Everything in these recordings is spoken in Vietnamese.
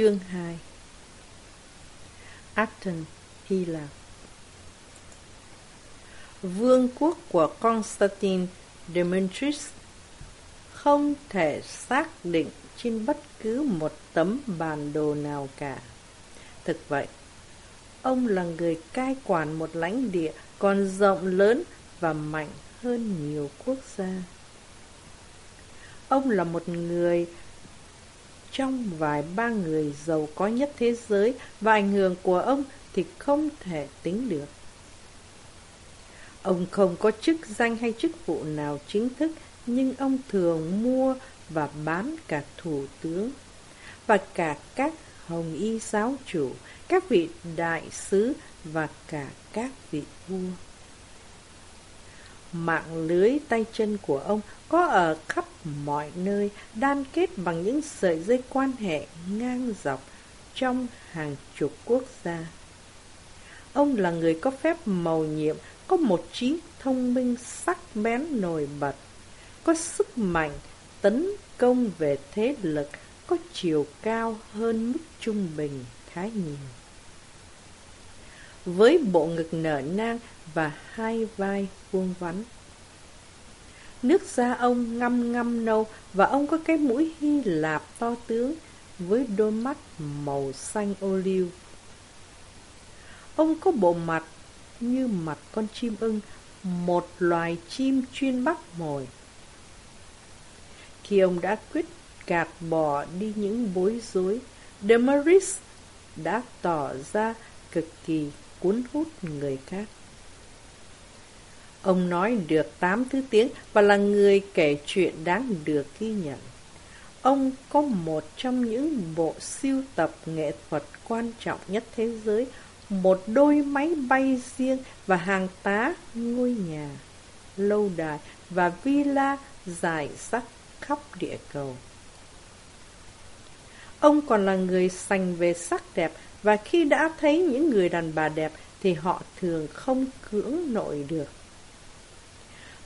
Chương 2 Athens, Hy Lạp Vương quốc của Constantine Demetrius không thể xác định trên bất cứ một tấm bản đồ nào cả. Thực vậy, ông là người cai quản một lãnh địa còn rộng lớn và mạnh hơn nhiều quốc gia. Ông là một người trong vài ba người giàu có nhất thế giới và ảnh hưởng của ông thì không thể tính được. Ông không có chức danh hay chức vụ nào chính thức, nhưng ông thường mua và bán cả thủ tướng và cả các hồng y giáo chủ, các vị đại sứ và cả các vị vua. Mạng lưới tay chân của ông có ở khắp mọi nơi, đan kết bằng những sợi dây quan hệ ngang dọc trong hàng chục quốc gia. Ông là người có phép màu nhiệm, có một trí thông minh sắc bén nổi bật, có sức mạnh tấn công về thế lực, có chiều cao hơn mức trung bình khá nhiều. Với bộ ngực nở nang và hai vai vuông vắn. Nước da ông ngăm ngăm nâu và ông có cái mũi Hy Lạp to tướng với đôi mắt màu xanh ô liu. Ông có bộ mặt như mặt con chim ưng, một loài chim chuyên bắt mồi. Khi ông đã quyết gạt bỏ đi những bối rối, Demaris đã tỏ ra cực kỳ cuốn hút người khác. Ông nói được tám thứ tiếng và là người kể chuyện đáng được ghi nhận. Ông có một trong những bộ siêu tập nghệ thuật quan trọng nhất thế giới, một đôi máy bay riêng và hàng tá ngôi nhà, lâu đài và villa dài sắc khắp địa cầu. Ông còn là người sành về sắc đẹp và khi đã thấy những người đàn bà đẹp thì họ thường không cưỡng nổi được.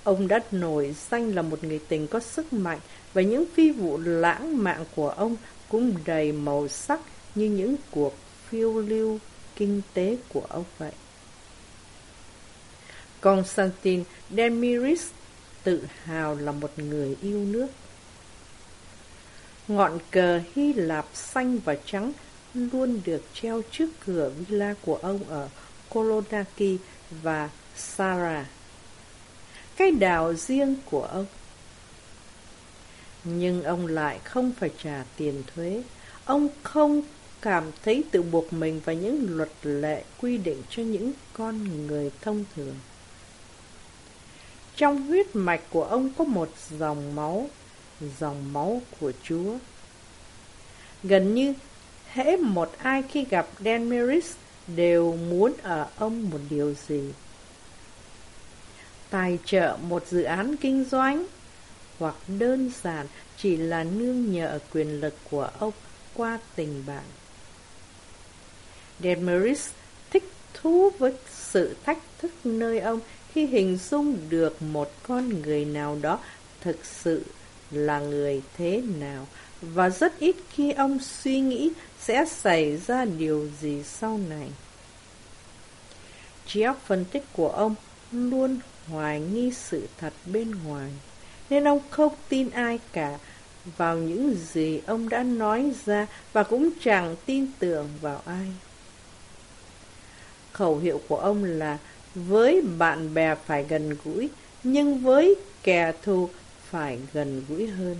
Ông đã nổi danh là một người tình có sức mạnh và những phi vụ lãng mạn của ông cũng đầy màu sắc như những cuộc phiêu lưu kinh tế của ông vậy. Constantine Demiris tự hào là một người yêu nước. Ngọn cờ Hy Lạp xanh và trắng luôn được treo trước cửa villa của ông ở Kolonaki và Sara cái đào riêng của ông. Nhưng ông lại không phải trả tiền thuế. Ông không cảm thấy tự buộc mình vào những luật lệ quy định cho những con người thông thường. Trong huyết mạch của ông có một dòng máu, dòng máu của Chúa. Gần như hễ một ai khi gặp Dan Meris đều muốn ở ông một điều gì tài trợ một dự án kinh doanh, hoặc đơn giản chỉ là nương nhờ quyền lực của ông qua tình bạn. Demeris thích thú với sự thách thức nơi ông khi hình dung được một con người nào đó thực sự là người thế nào, và rất ít khi ông suy nghĩ sẽ xảy ra điều gì sau này. Chiếc phân tích của ông luôn hoài nghi sự thật bên ngoài, nên ông không tin ai cả vào những gì ông đã nói ra và cũng chẳng tin tưởng vào ai. Khẩu hiệu của ông là với bạn bè phải gần gũi, nhưng với kẻ thù phải gần gũi hơn.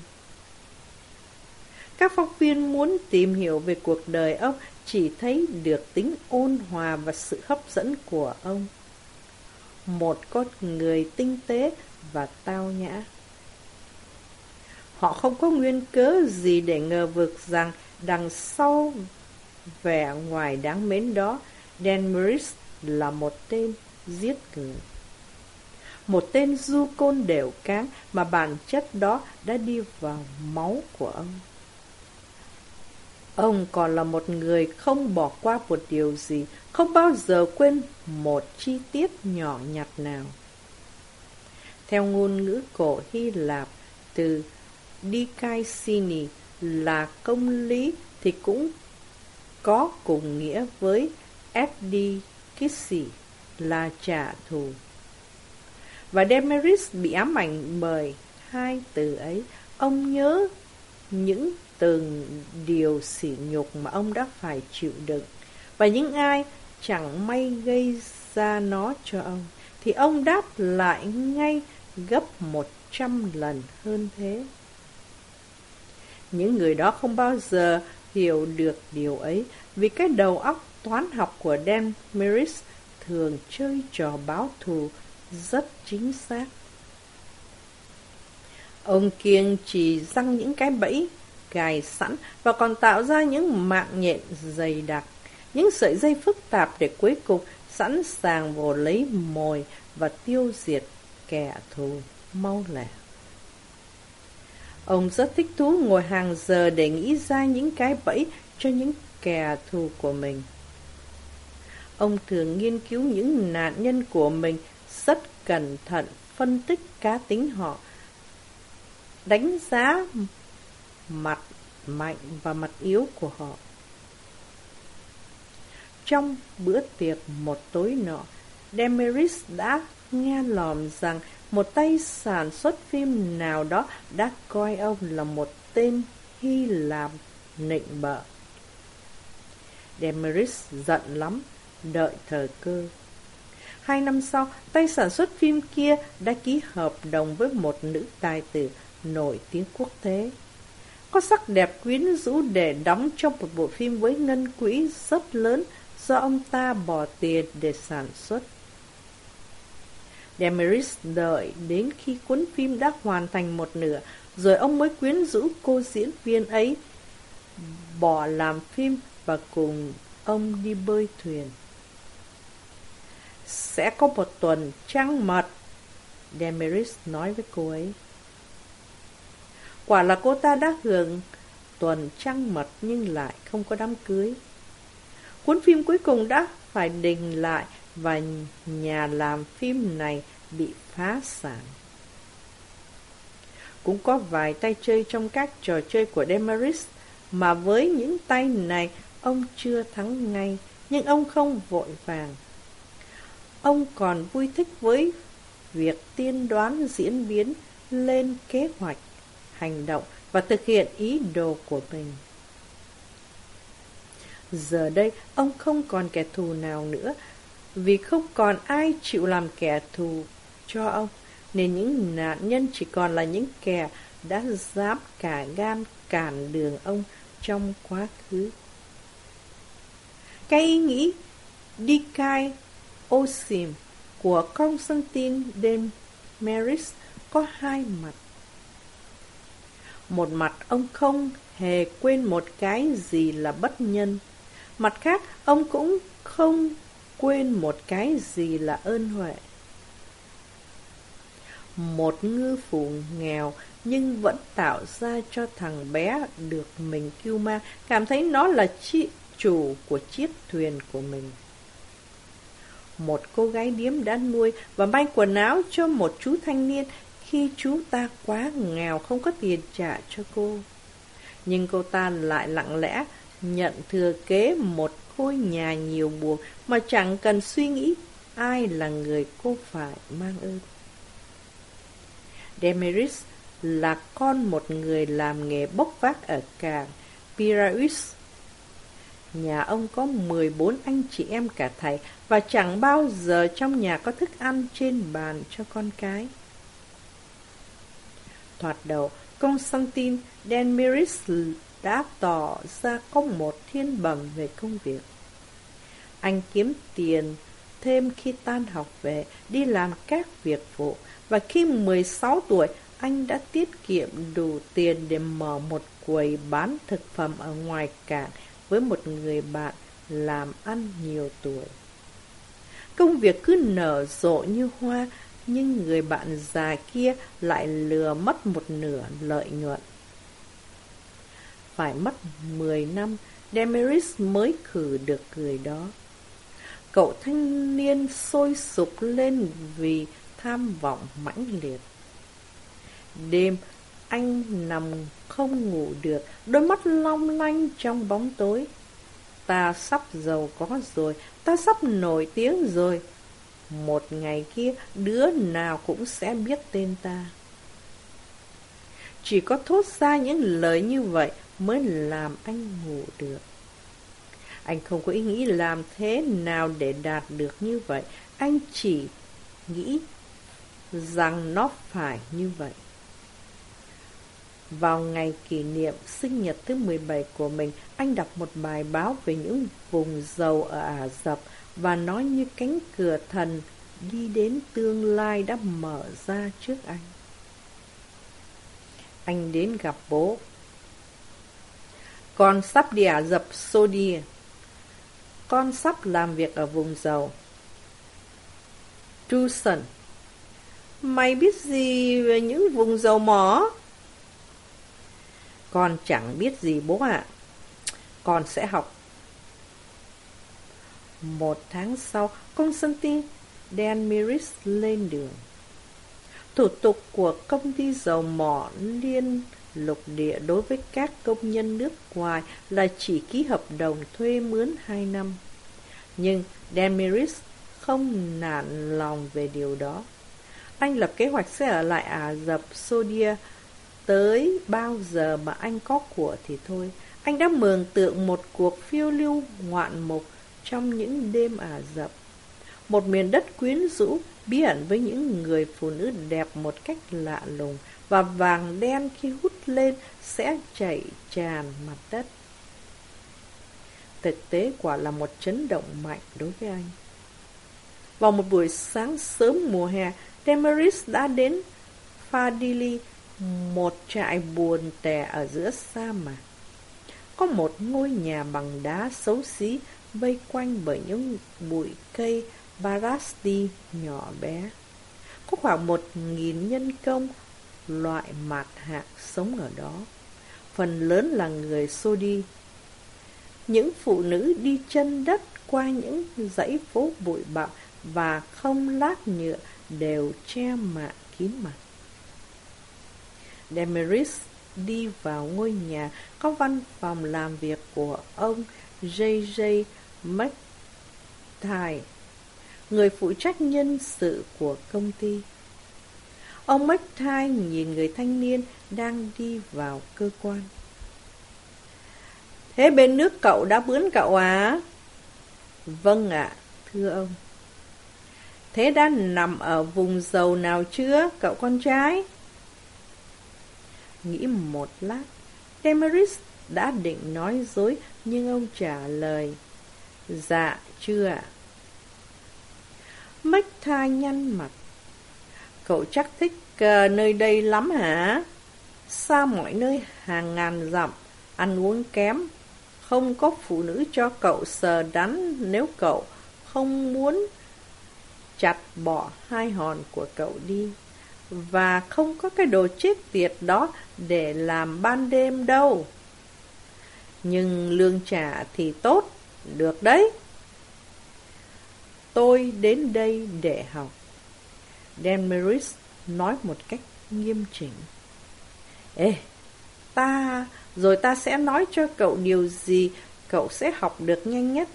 Các phóng viên muốn tìm hiểu về cuộc đời ông chỉ thấy được tính ôn hòa và sự hấp dẫn của ông một con người tinh tế và tao nhã. Họ không có nguyên cớ gì để ngờ vực rằng đằng sau vẻ ngoài đáng mến đó, Dan Morris là một tên giết người. Một tên du côn đều cáng mà bản chất đó đã đi vào máu của ông. Ông còn là một người không bỏ qua một điều gì, không bao giờ quên một chi tiết nhỏ nhặt nào. Theo ngôn ngữ cổ Hy Lạp, từ Dikaisini là công lý thì cũng có cùng nghĩa với Edikisi là trả thù. Và Demeris bị ám ảnh bởi hai từ ấy. Ông nhớ những từng điều sỉ nhục mà ông đã phải chịu đựng. Và những ai chẳng may gây ra nó cho ông, thì ông đáp lại ngay gấp một trăm lần hơn thế. Những người đó không bao giờ hiểu được điều ấy, vì cái đầu óc toán học của Dan Merris thường chơi trò báo thù rất chính xác. Ông kiêng chỉ răng những cái bẫy gài sẵn và còn tạo ra những mạng nhện dày đặc, những sợi dây phức tạp để cuối cùng sẵn sàng vồ lấy mồi và tiêu diệt kẻ thù mau lẹ. Ông rất thích thú ngồi hàng giờ để nghĩ ra những cái bẫy cho những kẻ thù của mình. Ông thường nghiên cứu những nạn nhân của mình rất cẩn thận, phân tích cá tính họ, đánh giá mặt mạnh và mặt yếu của họ. Trong bữa tiệc một tối nọ, Demeris đã nghe lòm rằng một tay sản xuất phim nào đó đã coi ông là một tên Hy Lạp nịnh bợ. Demeris giận lắm, đợi thời cơ. Hai năm sau, tay sản xuất phim kia đã ký hợp đồng với một nữ tài tử nổi tiếng quốc tế. Có sắc đẹp quyến rũ để đóng trong một bộ phim với ngân quỹ rất lớn do ông ta bỏ tiền để sản xuất. Demeris đợi đến khi cuốn phim đã hoàn thành một nửa, rồi ông mới quyến rũ cô diễn viên ấy, bỏ làm phim và cùng ông đi bơi thuyền. Sẽ có một tuần trăng mật, Demeris nói với cô ấy. Quả là cô ta đã hưởng tuần trăng mật nhưng lại không có đám cưới. Cuốn phim cuối cùng đã phải đình lại và nhà làm phim này bị phá sản. Cũng có vài tay chơi trong các trò chơi của Demaris, mà với những tay này ông chưa thắng ngay, nhưng ông không vội vàng. Ông còn vui thích với việc tiên đoán diễn biến lên kế hoạch, hành động và thực hiện ý đồ của mình. Giờ đây, ông không còn kẻ thù nào nữa, vì không còn ai chịu làm kẻ thù cho ông, nên những nạn nhân chỉ còn là những kẻ đã dám cả gan cản đường ông trong quá khứ. Cái ý nghĩ đi cai Osim của Constantine Demeris có hai mặt. Một mặt ông không hề quên một cái gì là bất nhân. Mặt khác, ông cũng không quên một cái gì là ơn huệ. Một ngư phủ nghèo nhưng vẫn tạo ra cho thằng bé được mình cứu mang, cảm thấy nó là chị chủ của chiếc thuyền của mình. Một cô gái điếm đã nuôi và may quần áo cho một chú thanh niên khi chú ta quá nghèo không có tiền trả cho cô. Nhưng cô ta lại lặng lẽ nhận thừa kế một ngôi nhà nhiều buồn mà chẳng cần suy nghĩ ai là người cô phải mang ơn. Demeris là con một người làm nghề bốc vác ở cảng Piraeus. Nhà ông có 14 anh chị em cả thầy và chẳng bao giờ trong nhà có thức ăn trên bàn cho con cái. Thoạt đầu, Constantine Denmiris đã tỏ ra có một thiên bẩm về công việc. Anh kiếm tiền thêm khi tan học về, đi làm các việc vụ và khi 16 tuổi, anh đã tiết kiệm đủ tiền để mở một quầy bán thực phẩm ở ngoài cảng với một người bạn làm ăn nhiều tuổi. Công việc cứ nở rộ như hoa, nhưng người bạn già kia lại lừa mất một nửa lợi nhuận. Phải mất 10 năm, Demeris mới khử được người đó. Cậu thanh niên sôi sục lên vì tham vọng mãnh liệt. Đêm, anh nằm không ngủ được, đôi mắt long lanh trong bóng tối. Ta sắp giàu có rồi, ta sắp nổi tiếng rồi. Một ngày kia, đứa nào cũng sẽ biết tên ta. Chỉ có thốt ra những lời như vậy mới làm anh ngủ được. Anh không có ý nghĩ làm thế nào để đạt được như vậy. Anh chỉ nghĩ rằng nó phải như vậy. Vào ngày kỷ niệm sinh nhật thứ 17 của mình, anh đọc một bài báo về những vùng dầu ở Ả Rập và nói như cánh cửa thần đi đến tương lai đã mở ra trước anh. Anh đến gặp bố. Con sắp đi Ả Rập Saudi. Con sắp làm việc ở vùng giàu. Truson. Mày biết gì về những vùng dầu mỏ? Con chẳng biết gì bố ạ. Con sẽ học. Một tháng sau, Constantine Dan Miris lên đường. Thủ tục của công ty dầu mỏ liên lục địa đối với các công nhân nước ngoài là chỉ ký hợp đồng thuê mướn 2 năm. Nhưng Dan Miris không nản lòng về điều đó. Anh lập kế hoạch sẽ ở lại Ả Rập Sodia tới bao giờ mà anh có của thì thôi. Anh đã mường tượng một cuộc phiêu lưu ngoạn mục trong những đêm Ả Rập. Một miền đất quyến rũ, bí ẩn với những người phụ nữ đẹp một cách lạ lùng và vàng đen khi hút lên sẽ chảy tràn mặt đất. Thực tế quả là một chấn động mạnh đối với anh. Vào một buổi sáng sớm mùa hè, Demaris đã đến Fadili, một trại buồn tẻ ở giữa sa mạc. Có một ngôi nhà bằng đá xấu xí vây quanh bởi những bụi cây Barasti nhỏ bé. Có khoảng một nghìn nhân công loại mạt hạng sống ở đó. Phần lớn là người Sodi. Những phụ nữ đi chân đất qua những dãy phố bụi bặm và không lát nhựa đều che mạ kín mặt. Demeris đi vào ngôi nhà có văn phòng làm việc của ông J.J. McTighe, người phụ trách nhân sự của công ty. Ông McTighe nhìn người thanh niên đang đi vào cơ quan. Thế bên nước cậu đã bướn cậu à? Vâng ạ, thưa ông. Thế đã nằm ở vùng dầu nào chưa, cậu con trai? Nghĩ một lát, Demaris đã định nói dối, nhưng ông trả lời. Dạ, chưa ạ. Mách tha nhăn mặt. Cậu chắc thích uh, nơi đây lắm hả? Xa mọi nơi hàng ngàn dặm, ăn uống kém, không có phụ nữ cho cậu sờ đắn nếu cậu không muốn chặt bỏ hai hòn của cậu đi. Và không có cái đồ chết tiệt đó để làm ban đêm đâu. Nhưng lương trả thì tốt, được đấy. Tôi đến đây để học. Dan nói một cách nghiêm chỉnh. Ê, ta, rồi ta sẽ nói cho cậu điều gì cậu sẽ học được nhanh nhất.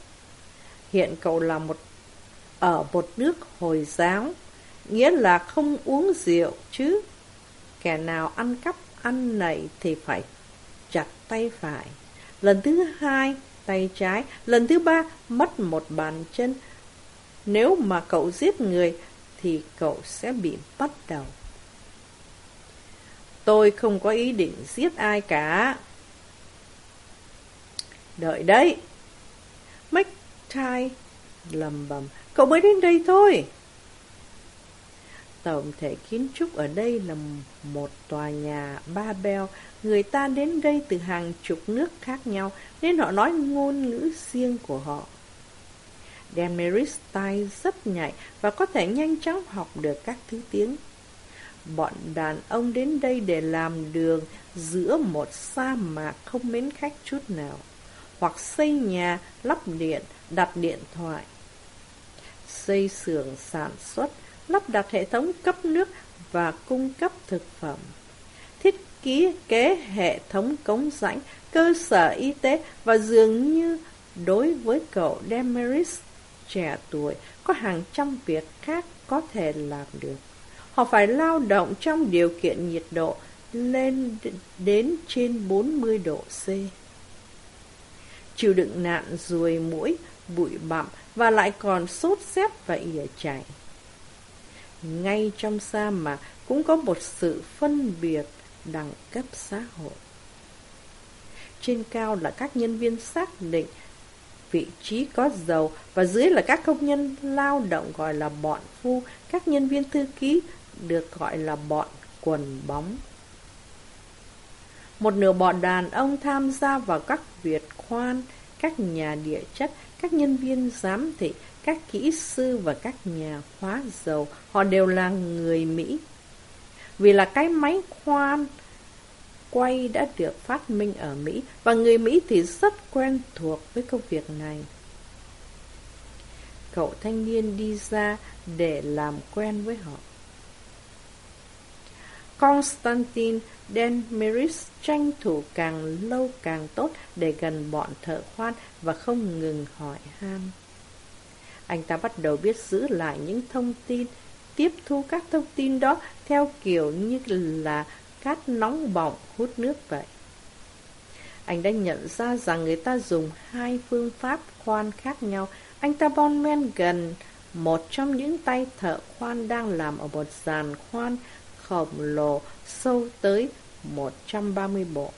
Hiện cậu là một ở một nước Hồi giáo, nghĩa là không uống rượu chứ. Kẻ nào ăn cắp ăn nảy thì phải chặt tay phải. Lần thứ hai, tay trái. Lần thứ ba, mất một bàn chân. Nếu mà cậu giết người, thì cậu sẽ bị bắt đầu. Tôi không có ý định giết ai cả. Đợi đấy. McTie lầm bầm. Cậu mới đến đây thôi. Tổng thể kiến trúc ở đây là một tòa nhà ba beo. Người ta đến đây từ hàng chục nước khác nhau, nên họ nói ngôn ngữ riêng của họ. Demeris tay rất nhạy và có thể nhanh chóng học được các thứ tiếng. Bọn đàn ông đến đây để làm đường giữa một sa mạc không mến khách chút nào, hoặc xây nhà, lắp điện, đặt điện thoại xây xưởng sản xuất, lắp đặt hệ thống cấp nước và cung cấp thực phẩm. Thiết ký kế hệ thống cống rãnh, cơ sở y tế và dường như đối với cậu Demeris trẻ tuổi có hàng trăm việc khác có thể làm được. Họ phải lao động trong điều kiện nhiệt độ lên đến trên 40 độ C. Chịu đựng nạn ruồi mũi, bụi bặm và lại còn sốt rét và ỉa chảy. Ngay trong sa mạc cũng có một sự phân biệt đẳng cấp xã hội. Trên cao là các nhân viên xác định vị trí có dầu và dưới là các công nhân lao động gọi là bọn phu, các nhân viên thư ký được gọi là bọn quần bóng. Một nửa bọn đàn ông tham gia vào các việc khoan, các nhà địa chất, các nhân viên giám thị, các kỹ sư và các nhà hóa dầu, họ đều là người Mỹ. Vì là cái máy khoan quay đã được phát minh ở Mỹ và người Mỹ thì rất quen thuộc với công việc này. Cậu thanh niên đi ra để làm quen với họ. Constantine Denmeris tranh thủ càng lâu càng tốt để gần bọn thợ khoan và không ngừng hỏi han. Anh ta bắt đầu biết giữ lại những thông tin, tiếp thu các thông tin đó theo kiểu như là cát nóng bỏng hút nước vậy. Anh đã nhận ra rằng người ta dùng hai phương pháp khoan khác nhau. Anh ta bon men gần một trong những tay thợ khoan đang làm ở một giàn khoan khổng lồ sâu tới 130 bộ.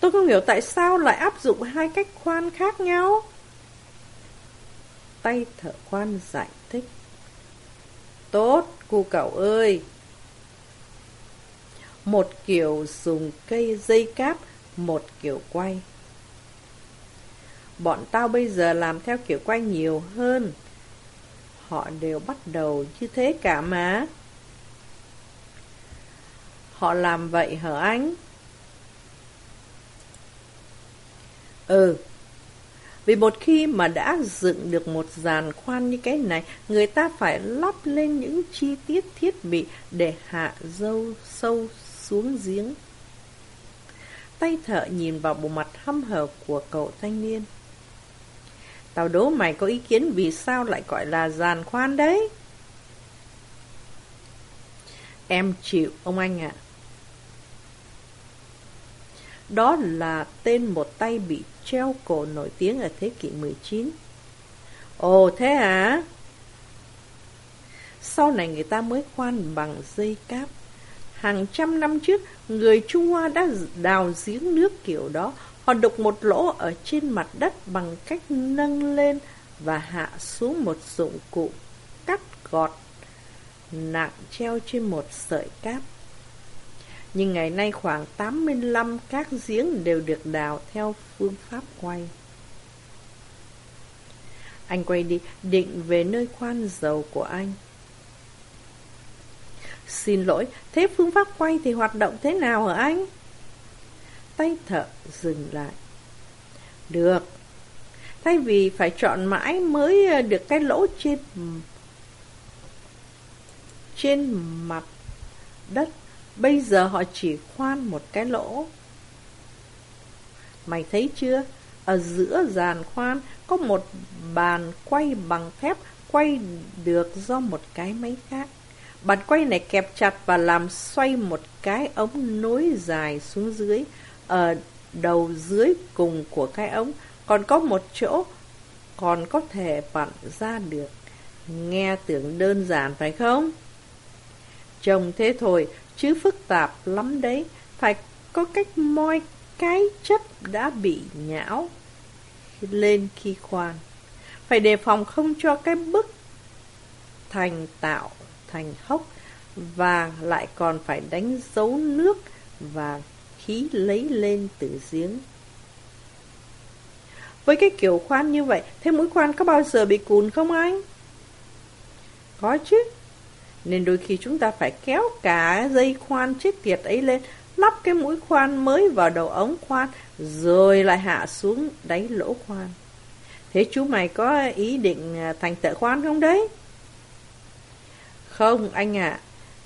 Tôi không hiểu tại sao lại áp dụng hai cách khoan khác nhau. Tay thợ khoan giải thích. Tốt, cu cậu ơi. Một kiểu dùng cây dây cáp, một kiểu quay. Bọn tao bây giờ làm theo kiểu quay nhiều hơn. Họ đều bắt đầu như thế cả mà. Họ làm vậy hả anh? Ừ. Vì một khi mà đã dựng được một dàn khoan như cái này, người ta phải lắp lên những chi tiết thiết bị để hạ dâu sâu xuống giếng. Tay thợ nhìn vào bộ mặt hăm hở của cậu thanh niên. Tao đố mày có ý kiến vì sao lại gọi là giàn khoan đấy? Em chịu, ông anh ạ. Đó là tên một tay bị treo cổ nổi tiếng ở thế kỷ 19. Ồ thế hả? Sau này người ta mới khoan bằng dây cáp. Hàng trăm năm trước, người Trung Hoa đã đào giếng nước kiểu đó. Họ đục một lỗ ở trên mặt đất bằng cách nâng lên và hạ xuống một dụng cụ cắt gọt nặng treo trên một sợi cáp. Nhưng ngày nay khoảng 85 các giếng đều được đào theo phương pháp quay. Anh quay đi, định về nơi khoan dầu của anh. Xin lỗi, thế phương pháp quay thì hoạt động thế nào hả anh? Tay thợ dừng lại. Được. Thay vì phải chọn mãi mới à, được cái lỗ trên trên mặt đất Bây giờ họ chỉ khoan một cái lỗ. Mày thấy chưa? Ở giữa giàn khoan có một bàn quay bằng thép quay được do một cái máy khác. Bàn quay này kẹp chặt và làm xoay một cái ống nối dài xuống dưới. Ở đầu dưới cùng của cái ống còn có một chỗ còn có thể vặn ra được. Nghe tưởng đơn giản phải không? Trông thế thôi, chứ phức tạp lắm đấy, phải có cách moi cái chất đã bị nhão lên khi khoan. Phải đề phòng không cho cái bức thành tạo thành hốc và lại còn phải đánh dấu nước và khí lấy lên từ giếng. Với cái kiểu khoan như vậy, thế mũi khoan có bao giờ bị cùn không anh? Có chứ, nên đôi khi chúng ta phải kéo cả dây khoan chết tiệt ấy lên, lắp cái mũi khoan mới vào đầu ống khoan, rồi lại hạ xuống đáy lỗ khoan. Thế chú mày có ý định à, thành tợ khoan không đấy? Không, anh ạ.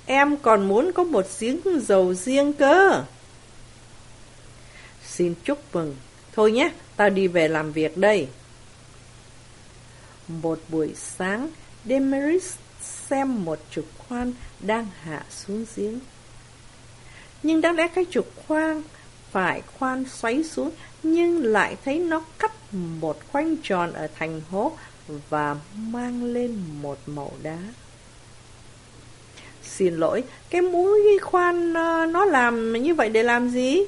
Em còn muốn có một giếng dầu riêng cơ. Xin chúc mừng. Thôi nhé, tao đi về làm việc đây. Một buổi sáng, Demeris xem một trục khoan đang hạ xuống giếng. Nhưng đáng lẽ cái trục khoan phải khoan xoáy xuống, nhưng lại thấy nó cắt một khoanh tròn ở thành hố và mang lên một màu đá. Xin lỗi, cái mũi khoan ờ, nó làm như vậy để làm gì?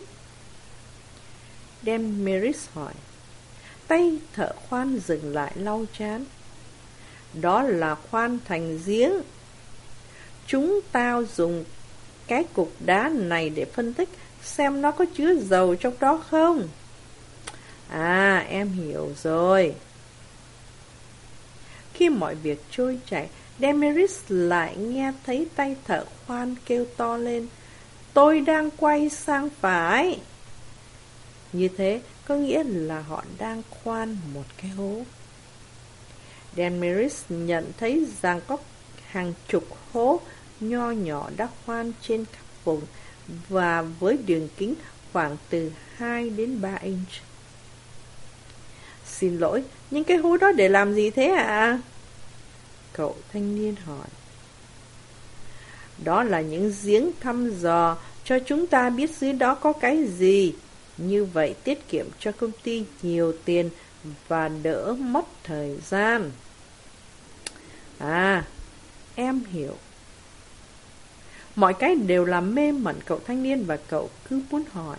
Demeris hỏi. Tay thợ khoan dừng lại lau chán. Đó là khoan thành giếng. Chúng tao dùng cái cục đá này để phân tích xem nó có chứa dầu trong đó không. À, em hiểu rồi. Khi mọi việc trôi chảy, Demeris lại nghe thấy tay thợ khoan kêu to lên. Tôi đang quay sang phải. Như thế có nghĩa là họ đang khoan một cái hố. Demeris nhận thấy rằng có hàng chục hố nho nhỏ đã khoan trên khắp vùng và với đường kính khoảng từ 2 đến 3 inch. Xin lỗi, những cái hố đó để làm gì thế ạ? À? Cậu thanh niên hỏi. Đó là những giếng thăm dò cho chúng ta biết dưới đó có cái gì. Như vậy tiết kiệm cho công ty nhiều tiền và đỡ mất thời gian. À, em hiểu. Mọi cái đều làm mê mẩn cậu thanh niên và cậu cứ muốn hỏi.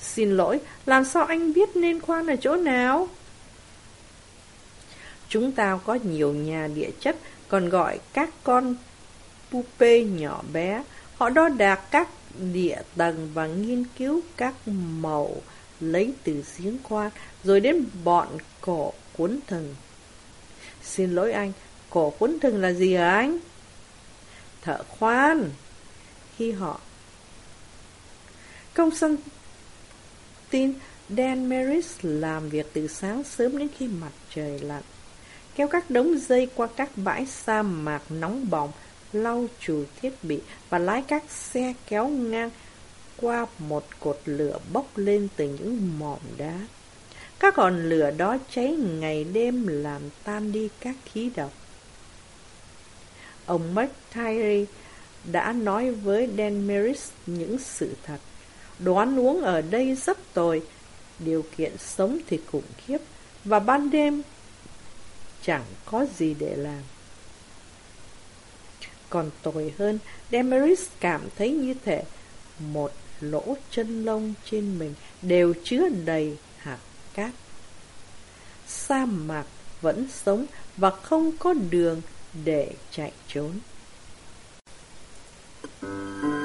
Xin lỗi, làm sao anh biết nên khoan ở chỗ nào? Chúng ta có nhiều nhà địa chất, còn gọi các con pupe nhỏ bé. Họ đo đạc các địa tầng và nghiên cứu các màu lấy từ giếng khoan, rồi đến bọn cổ cuốn thần. Xin lỗi anh, cổ cuốn thừng là gì hả anh? Thợ khoan. Khi họ công sân tin Dan Maris làm việc từ sáng sớm đến khi mặt trời lặn kéo các đống dây qua các bãi sa mạc nóng bỏng, lau chùi thiết bị và lái các xe kéo ngang qua một cột lửa bốc lên từ những mỏm đá. Các ngọn lửa đó cháy ngày đêm làm tan đi các khí độc. Ông McTyre đã nói với Dan Meris những sự thật. Đoán uống ở đây rất tồi, điều kiện sống thì khủng khiếp, và ban đêm chẳng có gì để làm. Còn tồi hơn, Demeris cảm thấy như thể một lỗ chân lông trên mình đều chứa đầy hạt cát. Sa mạc vẫn sống và không có đường để chạy trốn. cát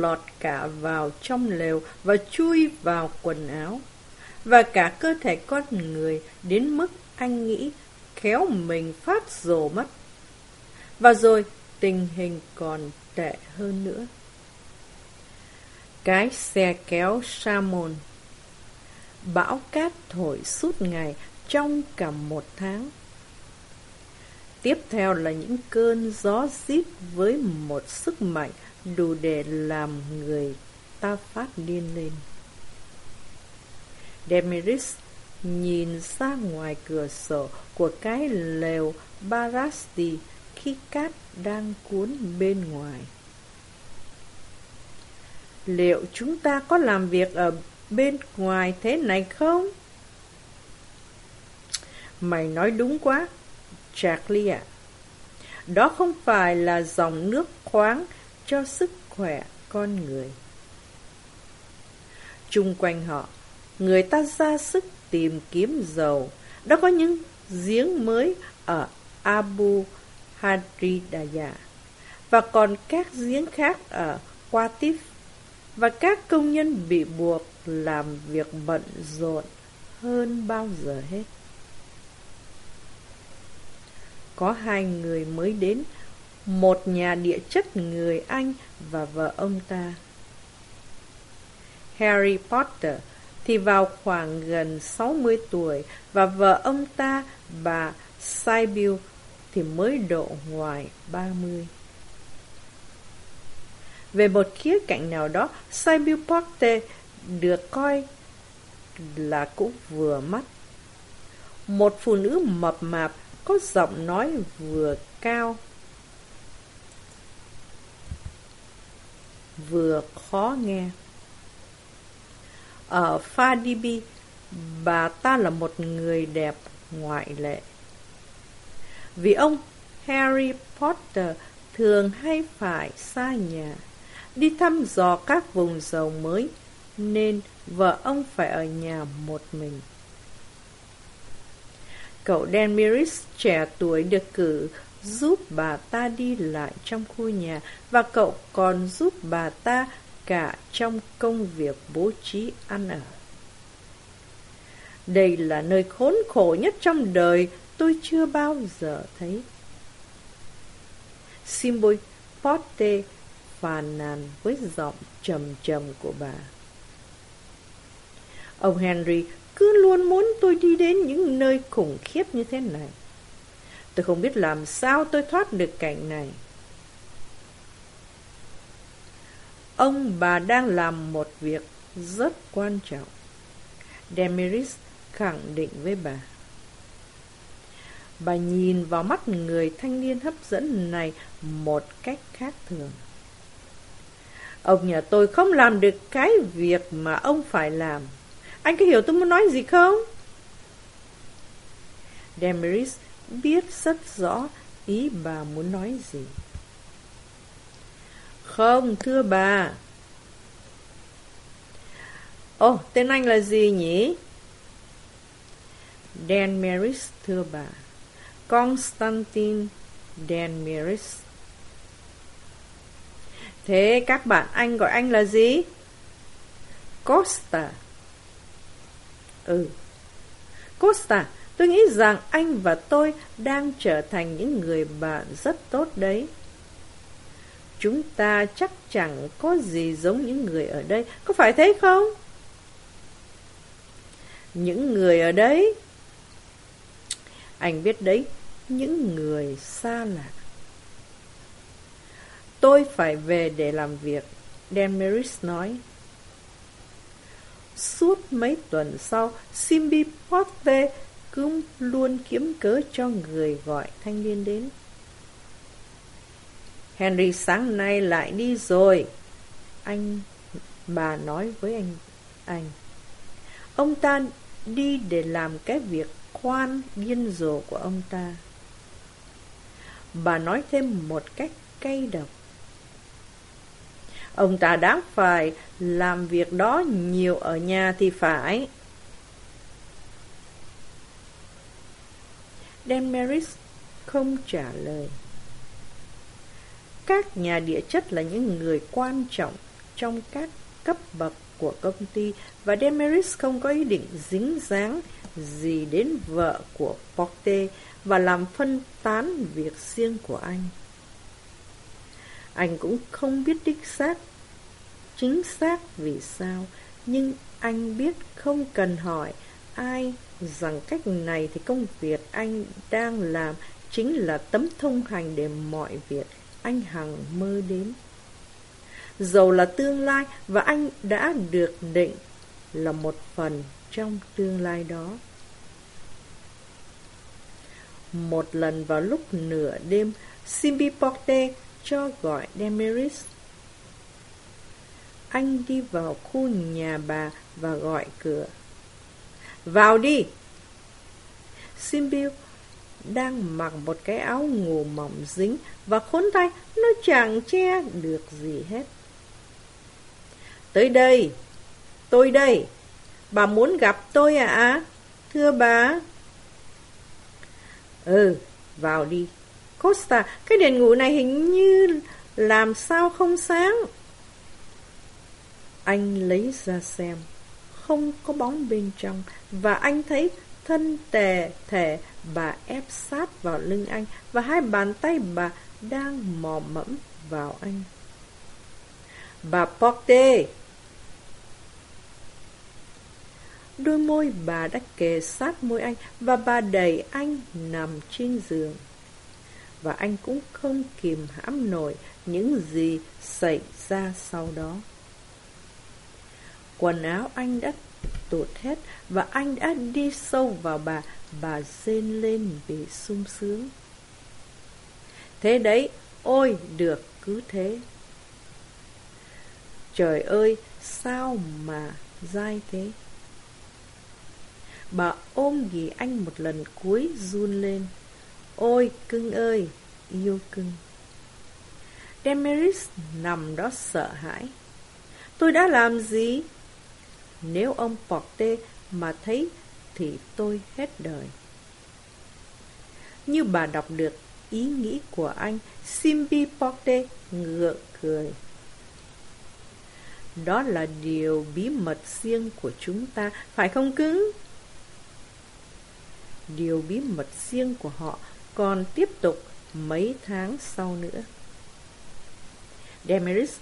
lọt cả vào trong lều và chui vào quần áo. Và cả cơ thể con người đến mức anh nghĩ khéo mình phát rồ mất. Và rồi tình hình còn tệ hơn nữa. Cái xe kéo Samon, Bão cát thổi suốt ngày trong cả một tháng. Tiếp theo là những cơn gió rít với một sức mạnh đủ để làm người ta phát điên lên. Demiris nhìn ra ngoài cửa sổ của cái lều Barasti khi cát đang cuốn bên ngoài. Liệu chúng ta có làm việc ở bên ngoài thế này không? Mày nói đúng quá, Charlie ạ. Đó không phải là dòng nước khoáng cho sức khỏe con người. Trung quanh họ, người ta ra sức tìm kiếm dầu. Đó có những giếng mới ở Abu Hadridaya và còn các giếng khác ở Qatif và các công nhân bị buộc làm việc bận rộn hơn bao giờ hết. Có hai người mới đến, một nhà địa chất người Anh và vợ ông ta. Harry Potter thì vào khoảng gần 60 tuổi và vợ ông ta, bà Sybil, thì mới độ ngoài 30. Về một khía cạnh nào đó, Sybil Potter được coi là cũng vừa mắt. Một phụ nữ mập mạp có giọng nói vừa cao vừa khó nghe. Ở Fadibi, bà ta là một người đẹp ngoại lệ. Vì ông Harry Potter thường hay phải xa nhà, đi thăm dò các vùng giàu mới, nên vợ ông phải ở nhà một mình. Cậu Dan Miris trẻ tuổi được cử giúp bà ta đi lại trong khu nhà và cậu còn giúp bà ta cả trong công việc bố trí ăn ở. Đây là nơi khốn khổ nhất trong đời, tôi chưa bao giờ thấy. Simboi porte phàn nàn với giọng trầm trầm của bà. Ông Henry cứ luôn muốn tôi đi đến những nơi khủng khiếp như thế này. Tôi không biết làm sao tôi thoát được cảnh này. Ông bà đang làm một việc rất quan trọng. Demiris khẳng định với bà. Bà nhìn vào mắt người thanh niên hấp dẫn này một cách khác thường. Ông nhà tôi không làm được cái việc mà ông phải làm. Anh có hiểu tôi muốn nói gì không? Demiris biết rất rõ ý bà muốn nói gì. Không, thưa bà. Ồ, oh, tên anh là gì nhỉ? Dan Maris, thưa bà. Constantine Dan Maris. Thế các bạn anh gọi anh là gì? Costa. Ừ. Costa, tôi nghĩ rằng anh và tôi đang trở thành những người bạn rất tốt đấy. Chúng ta chắc chẳng có gì giống những người ở đây, có phải thế không? Những người ở đấy Anh biết đấy Những người xa lạ Tôi phải về để làm việc Dan nói Suốt mấy tuần sau Simbi Potte cứ luôn kiếm cớ cho người gọi thanh niên đến Henry sáng nay lại đi rồi Anh, Bà nói với anh Anh, Ông ta đi để làm cái việc khoan điên rồ của ông ta. Bà nói thêm một cách cay độc. Ông ta đáng phải làm việc đó nhiều ở nhà thì phải. Demeris không trả lời. Các nhà địa chất là những người quan trọng trong các cấp bậc của công ty và Demeris không có ý định dính dáng gì đến vợ của Porte và làm phân tán việc riêng của anh. Anh cũng không biết đích xác, chính xác vì sao, nhưng anh biết không cần hỏi ai rằng cách này thì công việc anh đang làm chính là tấm thông hành để mọi việc anh hằng mơ đến dầu là tương lai và anh đã được định là một phần trong tương lai đó. Một lần vào lúc nửa đêm, Simbi Porte cho gọi Demeris. Anh đi vào khu nhà bà và gọi cửa. Vào đi! Simbiu đang mặc một cái áo ngủ mỏng dính và khốn tay, nó chẳng che được gì hết. Tới đây. Tôi đây. Bà muốn gặp tôi ạ? Thưa bà. Ừ, vào đi. Costa, cái đèn ngủ này hình như làm sao không sáng. Anh lấy ra xem. Không có bóng bên trong. Và anh thấy thân tề thể, bà ép sát vào lưng anh, và hai bàn tay bà đang mò mẫm vào anh. Bà Porte! Đôi môi bà đã kề sát môi anh, và bà đẩy anh nằm trên giường. Và anh cũng không kìm hãm nổi những gì xảy ra sau đó. Quần áo anh đã tụt hết và anh đã đi sâu vào bà, bà rên lên vì sung sướng. Thế đấy, ôi được cứ thế. Trời ơi, sao mà dai thế? Bà ôm ghì anh một lần cuối run lên. Ôi cưng ơi, yêu cưng. Demeris nằm đó sợ hãi. Tôi đã làm gì? Nếu ông Porte mà thấy thì tôi hết đời. Như bà đọc được ý nghĩ của anh, Simbi Porte ngượng cười. Đó là điều bí mật riêng của chúng ta, phải không cứng? Điều bí mật riêng của họ còn tiếp tục mấy tháng sau nữa. Demeris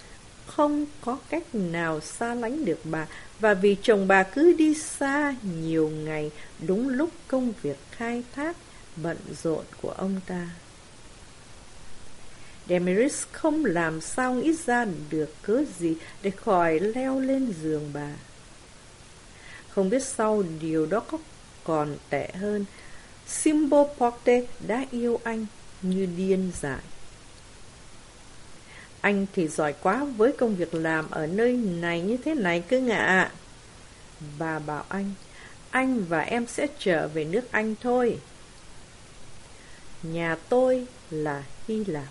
không có cách nào xa lánh được bà và vì chồng bà cứ đi xa nhiều ngày đúng lúc công việc khai thác bận rộn của ông ta. Demeris không làm sao nghĩ ra được cớ gì để khỏi leo lên giường bà. Không biết sau điều đó có còn tệ hơn, Simbo Porte đã yêu anh như điên dại. Anh thì giỏi quá với công việc làm ở nơi này như thế này cơ ngạ. Bà bảo anh, anh và em sẽ trở về nước Anh thôi. Nhà tôi là Hy Lạp.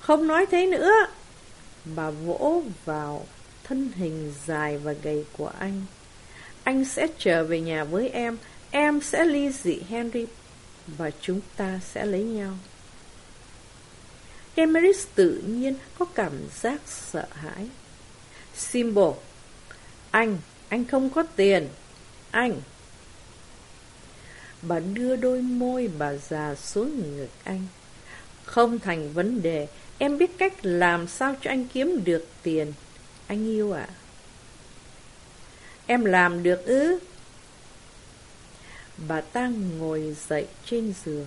Không nói thế nữa. Bà vỗ vào thân hình dài và gầy của anh. Anh sẽ trở về nhà với em, em sẽ ly dị Henry và chúng ta sẽ lấy nhau. Emeris tự nhiên có cảm giác sợ hãi. Symbol Anh, anh không có tiền. Anh. Bà đưa đôi môi bà già xuống ngực anh. Không thành vấn đề, em biết cách làm sao cho anh kiếm được tiền. Anh yêu ạ. À? Em làm được ư? Bà ta ngồi dậy trên giường.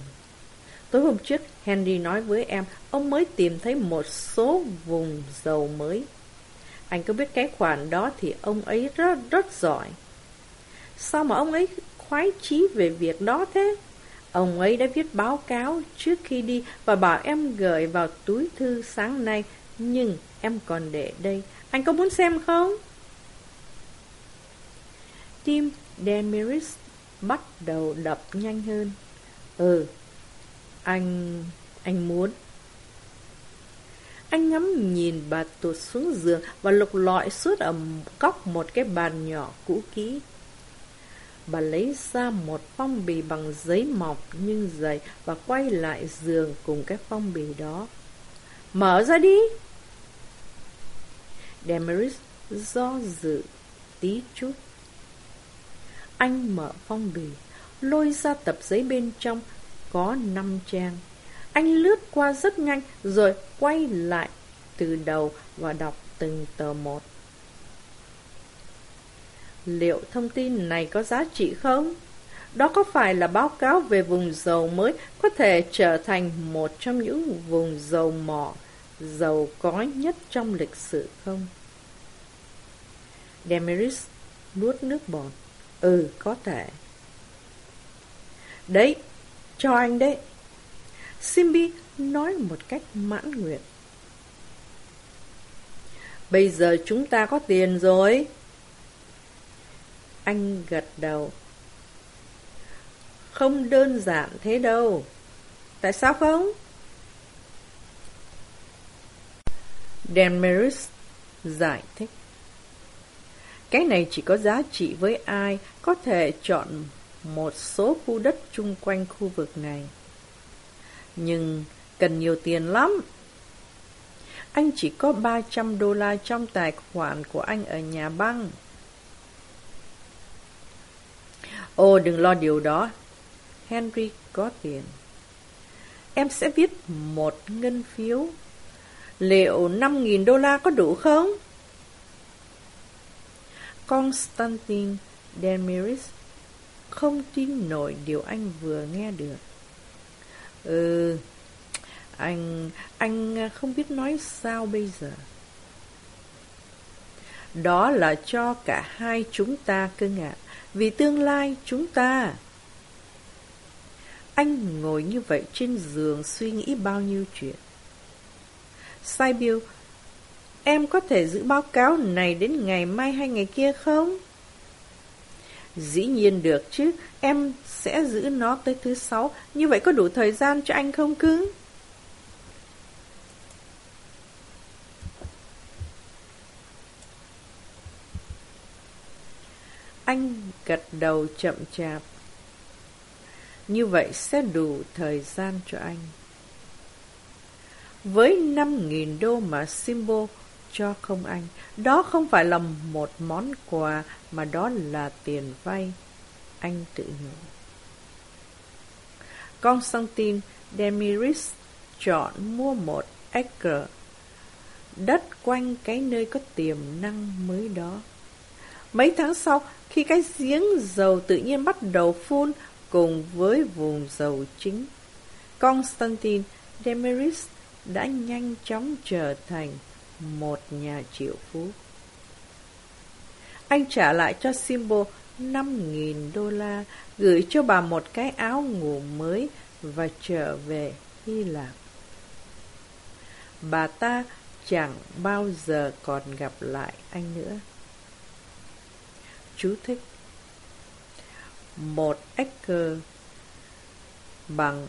Tối hôm trước, Henry nói với em, ông mới tìm thấy một số vùng dầu mới. Anh có biết cái khoản đó thì ông ấy rất rất giỏi. Sao mà ông ấy khoái chí về việc đó thế? Ông ấy đã viết báo cáo trước khi đi và bảo em gửi vào túi thư sáng nay, nhưng em còn để đây. Anh có muốn xem không? Tim Demiris bắt đầu đập nhanh hơn. Ừ, anh... anh muốn. Anh ngắm nhìn bà tụt xuống giường và lục lọi suốt ở góc một cái bàn nhỏ cũ kỹ. Bà lấy ra một phong bì bằng giấy mỏng nhưng dày và quay lại giường cùng cái phong bì đó. Mở ra đi! Demeris do dự tí chút. Anh mở phong bì, lôi ra tập giấy bên trong có 5 trang. Anh lướt qua rất nhanh rồi quay lại từ đầu và đọc từng tờ một. Liệu thông tin này có giá trị không? Đó có phải là báo cáo về vùng dầu mới có thể trở thành một trong những vùng dầu mỏ giàu có nhất trong lịch sử không? Demeris nuốt nước bọt. Ừ, có thể. Đấy, cho anh đấy. Simbi nói một cách mãn nguyện. Bây giờ chúng ta có tiền rồi. Anh gật đầu. Không đơn giản thế đâu. Tại sao không? Demeris giải thích. Cái này chỉ có giá trị với ai có thể chọn một số khu đất chung quanh khu vực này. Nhưng cần nhiều tiền lắm. Anh chỉ có 300 đô la trong tài khoản của anh ở nhà băng. Ô, đừng lo điều đó. Henry có tiền. Em sẽ viết một ngân phiếu. Liệu 5.000 đô la có đủ không? Constantine Demiris không tin nổi điều anh vừa nghe được. Ừ, anh, anh không biết nói sao bây giờ. Đó là cho cả hai chúng ta cơ ngạc vì tương lai chúng ta. Anh ngồi như vậy trên giường suy nghĩ bao nhiêu chuyện. Sai Bill, em có thể giữ báo cáo này đến ngày mai hay ngày kia không? Dĩ nhiên được chứ, em sẽ giữ nó tới thứ sáu, như vậy có đủ thời gian cho anh không cưng? Anh gật đầu chậm chạp. Như vậy sẽ đủ thời gian cho anh. Với 5.000 đô mà Simbo cho không anh, đó không phải là một món quà mà đó là tiền vay. Anh tự nhủ. Constantine Demiris chọn mua một acre đất quanh cái nơi có tiềm năng mới đó. Mấy tháng sau, khi cái giếng dầu tự nhiên bắt đầu phun cùng với vùng dầu chính, Constantine Demiris đã nhanh chóng trở thành một nhà triệu phú. Anh trả lại cho Simbo 5.000 đô la, gửi cho bà một cái áo ngủ mới và trở về Hy Lạp. Bà ta chẳng bao giờ còn gặp lại anh nữa. Chú thích Một acre bằng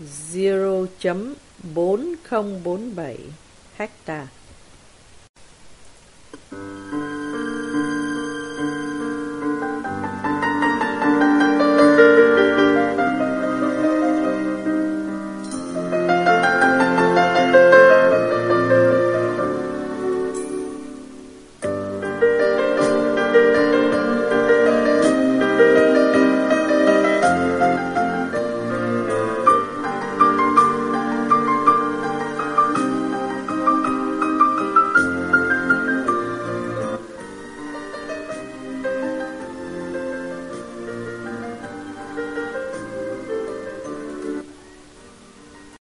0.4047 hectare.